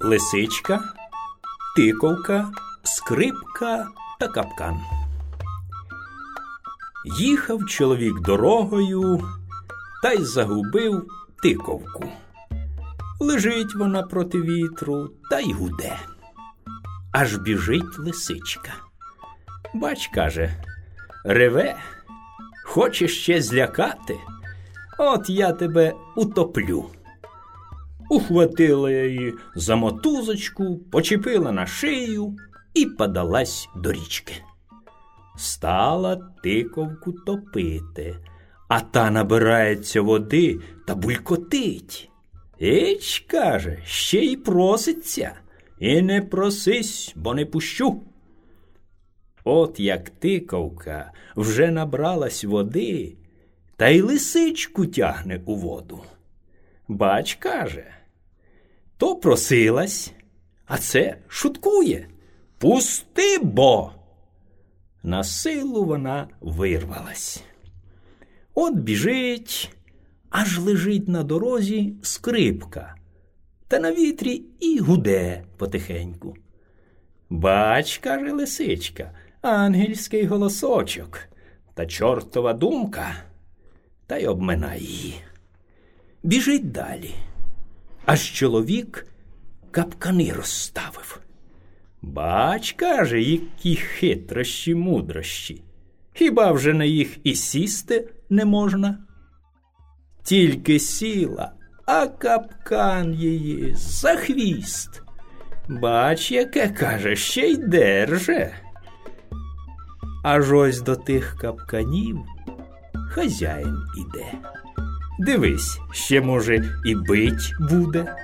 лисичка, тиковка, скрипка та капкан. Їхав чоловік дорогою та й загубив тиковку. Лежить вона проти вітру та й гуде. Аж біжить лисичка. Бач, каже, реве, хоче ще злякати, от я тебе утоплю. Ухватила я її за мотузочку, почепила на шию і подалась до річки. Стала тиковку топити, а та набирається води та булькотить. Іч, каже, ще й проситься, і не просись, бо не пущу. От як тиковка вже набралась води, та й лисичку тягне у воду. Бач, каже, то просилась, а це шуткує. Пусти бо. На силу вона вирвалась. От біжить, аж лежить на дорозі скрипка, та на вітрі і гуде потихеньку. Бач, каже лисичка, ангельський голосочок та чортова думка, та й обминає її. Біжить далі. Аж чоловік капкани розставив. Бач, каже, які хитрощі мудрощі. Хіба вже на їх і сісти не можна? Тільки сіла, а капкан її за хвіст. Бач, яке каже, ще й держе. Аж ось до тих капканів хазяїн іде. Дивись, ще, може, і бить буде.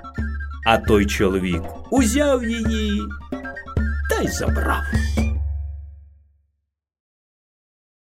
А той чоловік узяв її та й забрав.